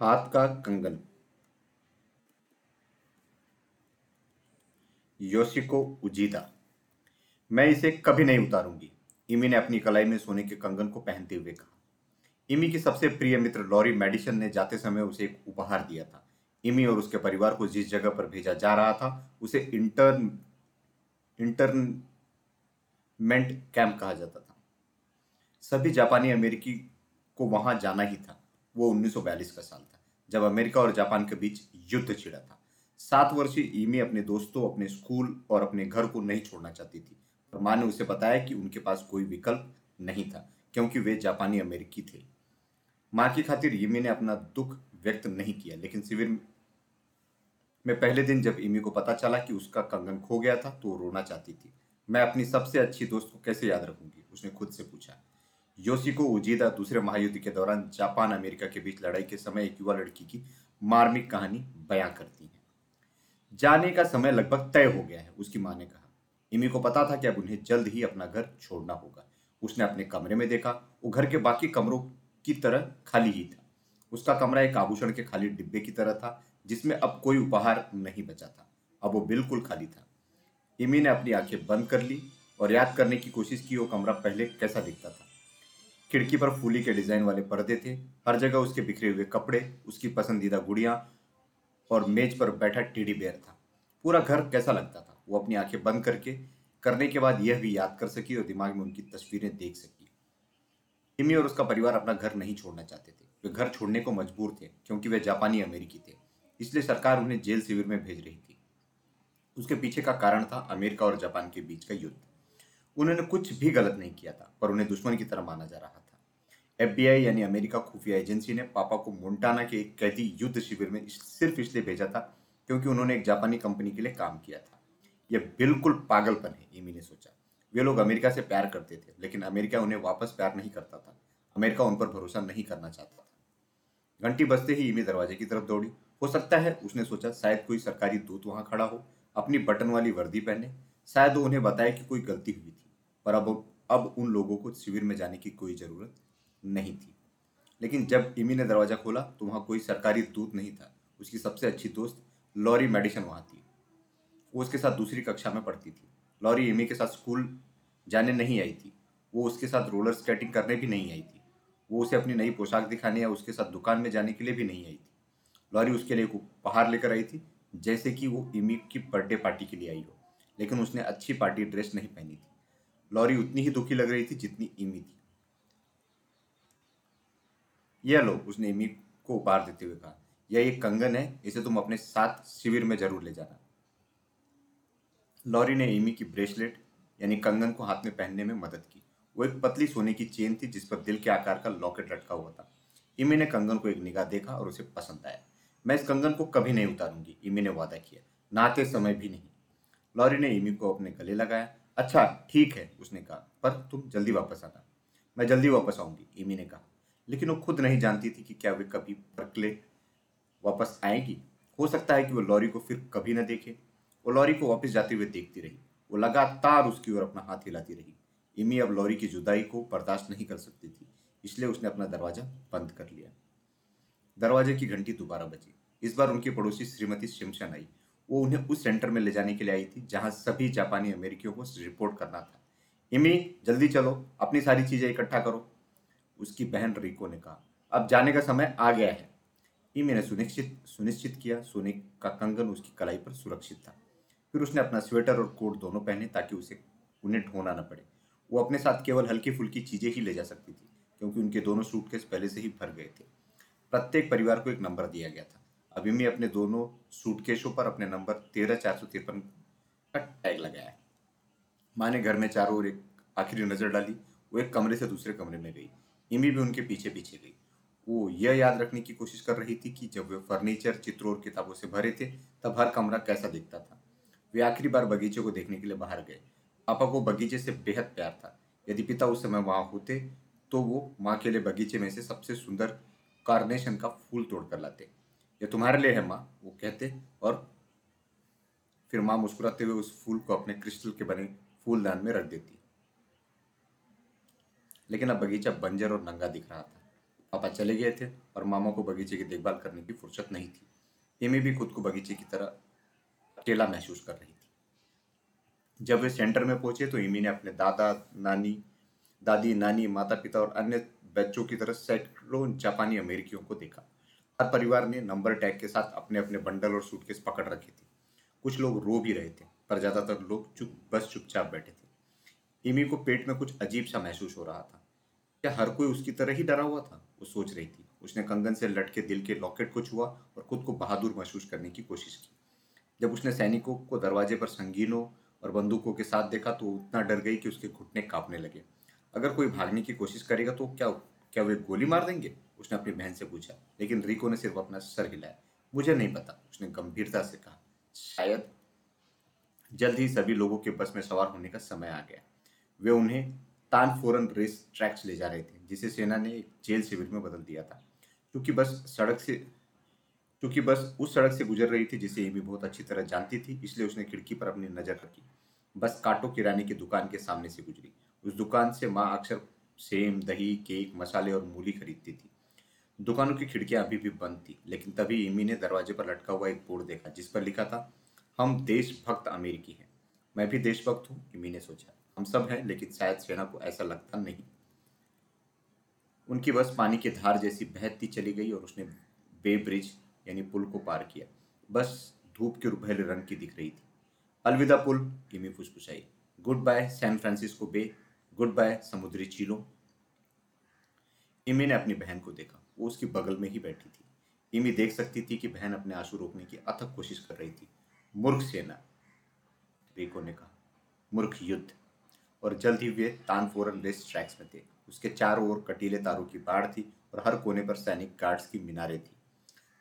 हाथ का कंगन। Yoshiko Uchida. मैं इसे कभी नहीं उतारूँगी, इमी ने अपनी कलाई में सोने के कंगन को पहनते हुए कहा। इमी की सबसे प्रिय मित्र लॉरी मेडिसन ने जाते समय उसे एक उपहार दिया था। इमी और उसके परिवार को जिस जगह पर भेजा जा रहा था, उसे इंटर्न इंटरमेंट कैंप कहा जाता था। सभी जापानी अमेरिकी को वहाँ जाना ही था। वो 1942 का साल था, जब अमेरिका और जापान के बीच युद्ध छिड़ा था। सात वर्षीय ईमी अपने दोस्तों, अपने स्कूल और अपने घर को नहीं छोड़ना चाहती थी, पर माँ ने उसे बताया कि उनके पास कोई विकल्प नहीं था, क्योंकि वे जापानी अमेरिकी थे। माँ की खातिर ईमी ने अपना दुख व्यक्त नहीं किया, लेकिन शिविर में पहले दिन जब ईमी को पता चला कि उसका कंगन खो गया था तो रोना चाहती थी। मैं अपनी सबसे अच्छी दोस्त को कैसे याद रखूँगी? उसने खुद से पूछा। योशिको उजीदा दूसरे महायुद्ध के दौरान जापान अमेरिका के बीच लड़ाई के समय एक युवा लड़की की मार्मिक कहानी बयां करती है। जाने का समय लगभग तय हो गया है, उसकी माँ ने कहा। इमी को पता था कि अब उन्हें जल्द ही अपना घर छोड़ना होगा। उसने अपने कमरे में देखा, वो घर के बाकी कमरों की तरह खाली ही था। उसका कमरा एक आभूषण के खाली डिब्बे की तरह था, जिसमें अब कोई उपहार नहीं बचा था। अब वो बिल्कुल खाली था। इमी ने अपनी आँखें बंद कर ली और याद करने की कोशिश की, वो कमरा पहले कैसा दिखता था। खिड़की पर फूली के डिज़ाइन वाले पर्दे थे। हर जगह उसके बिखरे हुए कपड़े, उसकी पसंदीदा गुड़िया और मेज पर बैठा टेडी बेयर था। पूरा घर कैसा लगता था? वो अपनी आँखें बंद करके, करने के बाद यह भी याद कर सकी और दिमाग में उनकी तस्वीरें देख सकी। इमी और उसका परिवार अपना घर नहीं छोड़ना चाहते थे। वे घर छोड़ने को मजबूर थे, क्योंकि वे जापानी अमेरिकी थे। इसलिए सरकार उन्हें जेल शिविर में भेज रही थी। उसके पीछे का कारण था अमेरिका और जापान के बीच का युद्ध। उन्होंने कुछ भी गलत नहीं किया था, पर उन्हें दुश्मन की तरह माना जा रहा था। एफबीआई यानी अमेरिका खुफिया एजेंसी ने पापा को मोन्टाना के एक कैदी युद्ध शिविर में सिर्फ़ इसलिए भेजा था क्योंकि उन्होंने एक जापानी कंपनी के लिए काम किया था। यह बिल्कुल पागलपन है एमी ने सोचा। वे लोग अमेरिका से प्यार करते थे, लेकिन अमेरिका उन्हें वापस प्यार नहीं करता था। अमेरिका उन पर भरोसा नहीं करना चाहता था। घंटी बजते ही इमी दरवाजे की तरफ़ दौड़ी। हो सकता है उसने सोचा शायद कोई सरकारी दूत वहाँ खड़ा हो, अपनी बटन वाली वर्दी पहने। शायद उन्हें बताए कि कोई गलती हुई थी, पर अब अब उन लोगों को शिविर में जाने की कोई ज़रूरत नहीं थी। लेकिन जब इमी ने दरवाज़ा खोला तो वहाँ कोई सरकारी दूत नहीं था। उसकी सबसे अच्छी दोस्त लॉरी मेडिसन वहाँ थी। वो उसके साथ दूसरी कक्षा में पढ़ती थी। लॉरी इमी के साथ स्कूल जाने नहीं आई थी। वो उसके साथ रोलर स्केटिंग करने भी नहीं आई थी। वो उसे अपनी नई पोशाक दिखाने या उसके साथ दुकान में जाने के लिए भी नहीं आई थी। लॉरी उसके लिए उपहार लेकर आई थी, जैसे कि वो इमी की बर्थडे पार्टी के लिए आई हो। लेकिन उसने अच्छी पार्टी ड्रेस नहीं पहनी थी। लॉरी उतनी ही दुखी लग रही थी जितनी इमी थी। यह लो, उसने इमी को उपहार देते हुए कहा, यह एक कंगन है, इसे तुम अपने साथ शिविर में ज़रूर ले जाना। लॉरी ने इमी की ब्रेसलेट, यानी कंगन को हाथ में पहनने में मदद की। वो एक पतली सोने की चेन थी, जिस पर दिल के आकार का लॉकेट लटका हुआ था। इमी ने कंगन को एक निगाह देखा और उसे पसंद आया। मैं इस कंगन को कभी नहीं उतारूँगी इमी ने वादा किया। नहाते समय भी नहीं। लॉरी ने इमी को अपने गले लगाया। अच्छा ठीक है, उसने कहा, पर तुम जल्दी वापस आना। मैं जल्दी वापस आऊँगी इमी ने कहा। लेकिन वो खुद नहीं जानती थी कि क्या वे कभी परकले वापस आएगी। हो सकता है कि वो लॉरी को फिर कभी न देखे। वो लॉरी को वापस जाते हुए देखती रही। वो लगातार उसकी ओर अपना हाथ हिलाती रही। इमी अब लॉरी की जुदाई को बर्दाश्त नहीं कर सकती थी, इसलिए उसने अपना दरवाज़ा बंद कर लिया। दरवाजे की घंटी दोबारा बजी। इस बार उनकी पड़ोसी श्रीमती शिमशन आई। वो उन्हें उस सेंटर में ले जाने के लिए आई थी, जहाँ सभी जापानी अमेरिकियों को रिपोर्ट करना था। इमी, जल्दी चलो, अपनी सारी चीज़ें इकट्ठा करो। उसकी बहन रिको ने कहा, अब जाने का समय आ गया है। इमी ने सुनिश्चित सुनिश्चित किया, सोने का कंगन उसकी कलाई पर सुरक्षित था। फिर उसने अपना स्वेटर और कोट दोनों पहने ताकि उसे, उन्हें ढोना न पड़े। वो अपने साथ केवल हल्की फुल्की चीज़ें ही ले जा सकती थी, क्योंकि उनके दोनों सूटकेस पहले से ही भर गए थे। प्रत्येक परिवार को एक नंबर दिया गया था। अभी मैं अपने दोनों सूटकेसों पर अपने नंबर तेरह चार सौ तिरपन का टैग लगाया। माँ ने घर में चारों ओर एक आखिरी नज़र डाली, वो एक कमरे से दूसरे कमरे में गई। इमी भी उनके पीछे पीछे गई। वो यह याद रखने की कोशिश कर रही थी कि जब वे फर्नीचर, चित्रों और किताबों से भरे थे, तब हर कमरा कैसा दिखता था। वे आखिरी बार बगीचे को देखने के लिए बाहर गए। पापा को बगीचे से बेहद प्यार था। यदि पिता उस समय वहाँ होते तो वो माँ के लिए बगीचे में से सबसे सुंदर कार्नेशन का फूल तोड़ कर लाते। ये तुम्हारे लिए है माँ, वो कहते, और फिर माँ मुस्कुराते हुए उस फूल को अपने क्रिस्टल के बने फूलदान में रख देती। लेकिन अब बगीचा बंजर और नंगा दिख रहा था। पापा चले गए थे और मामा को बगीचे की देखभाल करने की फुर्सत नहीं थी। एमी भी खुद को बगीचे की तरह अकेला महसूस कर रही थी। जब वे सेंटर में पहुँचे तो इमी ने अपने दादा, नानी, दादी, नानी माता पिता और अन्य बच्चों की तरह सैकड़ों जापानी अमेरिकियों को देखा। हर परिवार ने नंबर टैग के साथ अपने अपने बंडल और सूटकेस पकड़ रखे थे। कुछ लोग रो भी रहे थे, पर ज़्यादातर लोग चुप, बस चुपचाप बैठे थे। इमी को पेट में कुछ अजीब सा महसूस हो रहा था। क्या हर कोई उसकी तरह ही डरा हुआ था? वो सोच रही थी। उसने कंगन से लटके दिल के लॉकेट को छुआ और खुद को बहादुर महसूस करने की कोशिश की। जब उसने सैनिकों को दरवाजे पर संगीनों और बंदूकों के साथ देखा तो उतना डर गई कि उसके घुटने कांपने लगे। अगर कोई भागने की कोशिश करेगा तो क्या क्या वे गोली मार देंगे? उसने अपनी बहन से पूछा, लेकिन रिको ने सिर्फ़ अपना सर हिलाया। मुझे नहीं पता, उसने गंभीरता से कहा, शायद। जल्द ही सभी लोगों के बस में सवार होने का समय आ गया। वे उन्हें तान फोरन रेस ट्रैक्स ले जा रहे थे, जिसे सेना ने एक जेल शिविर में बदल दिया था। क्योंकि बस सड़क से, क्योंकि बस उस सड़क से गुजर रही थी, जिसे एमी बहुत अच्छी तरह जानती थी, इसलिए उसने खिड़की पर अपनी नज़र रखी। बस काटो किराने की दुकान के सामने से गुजरी। उस दुकान से माँ अक्सर सेम, दही, केक, मसाले और मूली खरीदती थी। दुकानों की खिड़कियाँ अभी भी बंद थी, लेकिन तभी इमी ने दरवाजे पर लटका हुआ एक बोर्ड देखा, जिस पर लिखा था, हम देशभक्त अमेरिकी हैं। मैं भी देशभक्त हूँ, इमी ने सोचा। हम सब हैं, लेकिन शायद सेना को ऐसा लगता नहीं। उनकी बस पानी की धार जैसी बहती चली गई और उसने बे ब्रिज, यानी पुल को पार किया। बस धूप के रुपहले रंग की दिख रही थी। अलविदा पुल, Emmy फुसफुसाई। Good bye San Francisco Bay. Good bye समुद्री चीलों। इमी ने अपनी बहन को देखा। वो उसकी बगल में ही बैठी थी। इमी देख सकती थी कि बहन अपने आँसू रोकने की अथक कोशिश कर रही थी। मूर्ख सेना रिको ने कहा। मूर्ख युद्ध। और जल्द ही वे तानफोरन रेस ट्रैक्स में थे। उसके चारों ओर कटीले तारों की बाढ़ थी और हर कोने पर सैनिक गार्ड्स की मीनारें थी।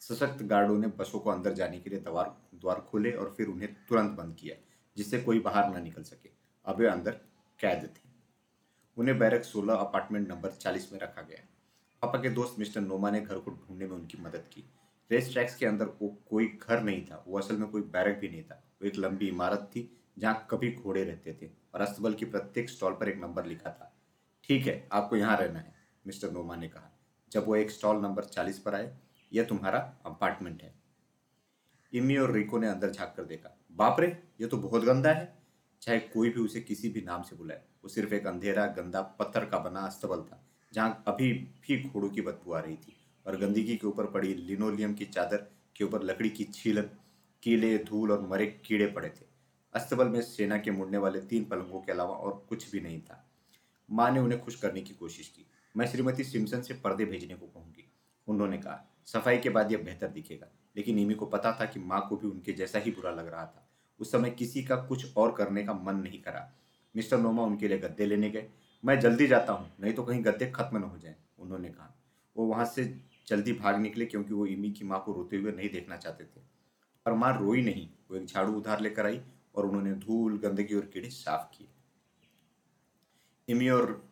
सशक्त गार्डों ने बसों को अंदर जाने के लिए द्वार द्वार खोले और फिर उन्हें तुरंत बंद किया, जिससे कोई बाहर न निकल सके। अब वे अंदर कैद थे। उन्हें बैरक सोलह, अपार्टमेंट नंबर चालीस में रखा गया। पापा के दोस्त मिस्टर नोमा ने घर को ढूँढने में उनकी मदद की। रेस ट्रैक्स के अंदर वो कोई घर नहीं था, वो असल में कोई बैरक भी नहीं था। वो एक लंबी इमारत थी जहाँ कभी घोड़े रहते थे और अस्तबल की प्रत्येक स्टॉल पर एक नंबर लिखा था। ठीक है, आपको यहाँ रहना है, मिस्टर नोमा ने कहा। जब वो एक स्टॉल नंबर चालीस पर आए, यह तुम्हारा अपार्टमेंट है। इमी और रिको ने अंदर झाँक कर देखा। बाप रे ये तो बहुत गंदा है। चाहे कोई भी उसे किसी भी नाम से बुलाए, वो सिर्फ़ एक अंधेरा, गंदा पत्थर का बना अस्तबल था, जहाँ अभी भी घोड़ों की बदबू आ रही थी और गंदगी के ऊपर पड़ी लिनोलियम की चादर के ऊपर लकड़ी की छीलन कीले धूल और मरे कीड़े पड़े थे। अस्तबल में सेना के मुड़ने वाले तीन पलंगों के अलावा और कुछ भी नहीं था। माँ ने उन्हें खुश करने की कोशिश की। मैं श्रीमती सिम्सन से पर्दे भेजने को कहूँगी, उन्होंने कहा। सफ़ाई के बाद यह बेहतर दिखेगा, लेकिन इमी को पता था कि माँ को भी उनके जैसा ही बुरा लग रहा था। उस समय किसी का कुछ और करने का मन नहीं करा। मिस्टर नोमा उनके लिए गद्दे लेने गए। मैं जल्दी जाता हूँ, नहीं तो कहीं गद्दे खत्म न हो जाए, उन्होंने कहा। वो वहाँ से जल्दी भाग निकले क्योंकि वो इमी की माँ को रोते हुए नहीं देखना चाहते थे। पर माँ रोई नहीं, वो एक झाड़ू उधार लेकर आई और उन्होंने धूल, गंदगी और कीड़े साफ़ किए। इमी और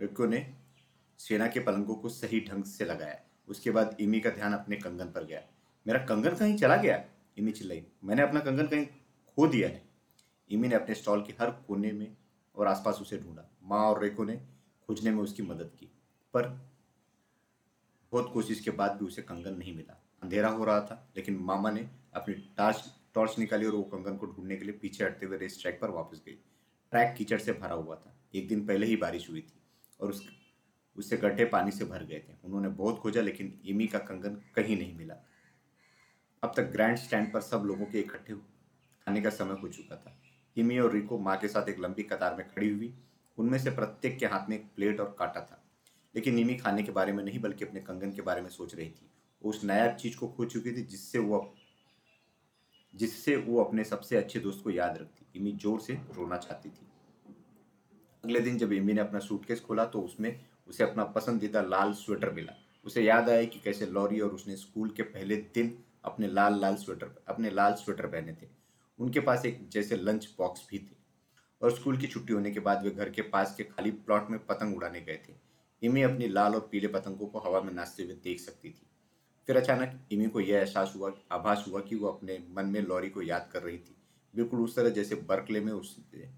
रिको ने सेना के पलंगों को सही ढंग से लगाया। उसके बाद इमी का ध्यान अपने कंगन पर गया। मेरा कंगन कहीं चला गया? इमी चिल्लाई। मैंने अपना कंगन कहीं खो दिया है? इमी ने अपने स्टॉल के हर कोने में और आसपास उसे ढूंढा। माँ और रेको ने खोजने में उसकी मदद की, पर बहुत कोशिश के बाद भी उसे कंगन नहीं मिला। अंधेरा हो रहा था, लेकिन मामा ने अपनी टॉर्च टॉर्च निकाली और वो कंगन को ढूँढने के लिए पीछे हटते हुए रेस ट्रैक पर वापस गई। ट्रैक कीचड़ से भरा हुआ था। एक दिन पहले ही बारिश हुई थी और उस, उससे गड्ढे पानी से भर गए थे। उन्होंने बहुत खोजा लेकिन इमी का कंगन कहीं नहीं मिला। अब तक ग्रैंड स्टैंड पर सब लोगों के इकट्ठे खाने का समय हो चुका था। इमी और रिको माँ के साथ एक लंबी कतार में खड़ी हुई। उनमें से प्रत्येक के हाथ में एक प्लेट और काटा था। लेकिन निमी खाने के बारे में नहीं, बल्कि अपने कंगन के बारे में सोच रही थी। वो उस नायाब चीज़ को खो चुकी थी, जिससे वो जिससे वो अपने सबसे अच्छे दोस्त को याद रखती। इमी ज़ोर से रोना चाहती थी। अगले दिन जब इमी ने अपना सूटकेस खोला तो उसमें उसे अपना पसंदीदा लाल स्वेटर मिला। उसे याद आया कि कैसे लॉरी और उसने स्कूल के पहले दिन अपने लाल लाल स्वेटर, अपने लाल स्वेटर पहने थे। उनके पास एक जैसे लंच बॉक्स भी थे। और स्कूल की छुट्टी होने के बाद वे घर के पास के खाली प्लॉट में पतंग उड़ाने गए थे। इमी अपनी लाल और पीले पतंगों को हवा में नाचते हुए देख सकती थी। फिर अचानक इमी को यह एहसास हुआ, आभास हुआ कि वो अपने मन में लॉरी को याद कर रही थी। बिल्कुल उस तरह जैसे बर्कले में उसने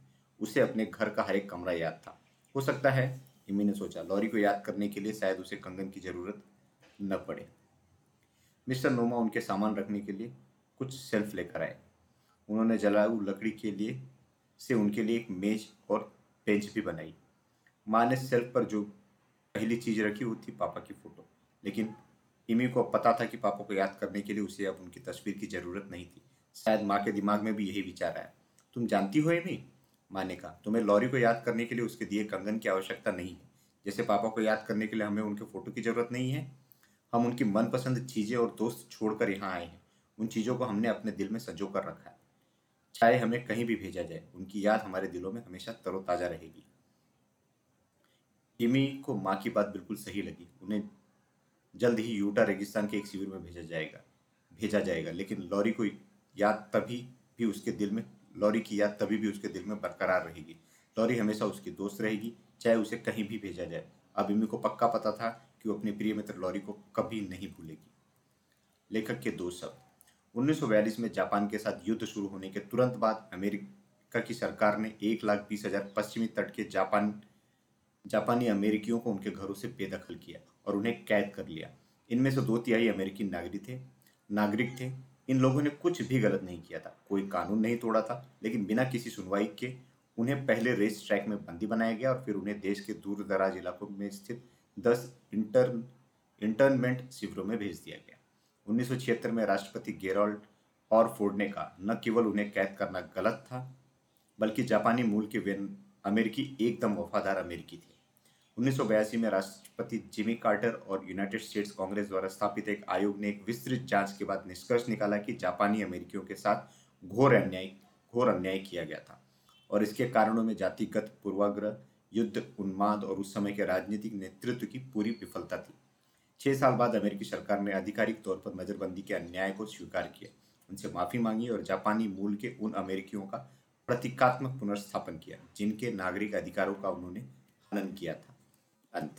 उसे अपने घर का हर एक कमरा याद था। हो सकता है, इमी ने सोचा, लॉरी को याद करने के लिए शायद उसे कंगन की ज़रूरत न पड़े। मिस्टर नोमा उनके सामान रखने के लिए कुछ सेल्फ लेकर आए। उन्होंने जलाऊ लकड़ी के लिए, से उनके लिए एक मेज और बेंच भी बनाई। माँ ने सेल्फ पर जो पहली चीज़ रखी वो थी पापा की फ़ोटो, लेकिन इमी को पता था कि पापा को याद करने के लिए उसे अब उनकी तस्वीर की ज़रूरत नहीं थी। शायद माँ के दिमाग में भी यही विचार आया। तुम जानती हो, इमी? माँ ने कहा, तुम्हें लॉरी को याद करने के लिए उसके दिए कंगन की आवश्यकता नहीं है। जैसे पापा को याद करने के लिए हमें उनके फ़ोटो की ज़रूरत नहीं है। हम उनकी मनपसंद चीज़ें और दोस्त छोड़कर यहाँ आए हैं। उन चीज़ों को हमने अपने दिल में सजो कर रखा है। चाहे हमें कहीं भी भेजा जाए, उनकी याद हमारे दिलों में हमेशा तरोताजा रहेगी। इमी को माँ की बात बिल्कुल सही लगी। उन्हें जल्द ही यूटा, रेगिस्तान के एक शिविर में भेजा जाएगा भेजा जाएगा। लेकिन लॉरी को याद तभी भी उसके दिल में, लॉरी की याद तभी भी उसके दिल में बरकरार रहेगी। लॉरी हमेशा उसकी दोस्त रहेगी, चाहे उसे कहीं भी भेजा जाए। अब इमी को पक्का पता था कि वो अपने प्रिय मित्र लॉरी को कभी नहीं भूलेगी। लेखक के दो शब्द। 1942 में जापान के साथ युद्ध शुरू होने के तुरंत बाद अमेरिका की सरकार ने एक लाख बीस हज़ार पश्चिमी तट के जापान, जापानी अमेरिकियों को उनके घरों से बेदखल किया। और उन्हें कैद कर लिया। इनमें से दो तिहाई अमेरिकी नागरिक थे नागरिक थे। इन लोगों ने कुछ भी गलत नहीं किया था। कोई कानून नहीं तोड़ा था, लेकिन बिना किसी सुनवाई के उन्हें पहले रेस ट्रैक में बंदी बनाया गया और फिर उन्हें देश के दूर दराज इलाकों में स्थित दस इंटर, इंटर्नमेंट शिविरों में भेज दिया गया। उन्नीस सौ छिहत्तर में राष्ट्रपति गेरोल्ड और फोर्ड ने कहा, न केवल उन्हें कैद करना गलत था, बल्कि जापानी मूल के वे अमेरिकी एकदम वफादार अमेरिकी थे। उन्नीस सौ बयासी में राष्ट्रपति जिमी कार्टर और यूनाइटेड स्टेट्स कांग्रेस द्वारा स्थापित एक आयोग ने एक विस्तृत जाँच के बाद निष्कर्ष निकाला कि जापानी अमेरिकियों के साथ घोर अन्याय घोर अन्याय किया गया था और इसके कारणों में जातिगत पूर्वाग्रह, युद्ध, उन्माद और उस समय के राजनीतिक नेतृत्व की पूरी विफलता थी। छह साल बाद अमेरिकी सरकार ने आधिकारिक तौर पर नजरबंदी के अन्याय को स्वीकार किया। उनसे माफ़ी मांगी और जापानी मूल के उन अमेरिकियों का प्रतीकात्मक पुनर्स्थापन किया, जिनके नागरिक अधिकारों का उन्होंने हनन किया था। and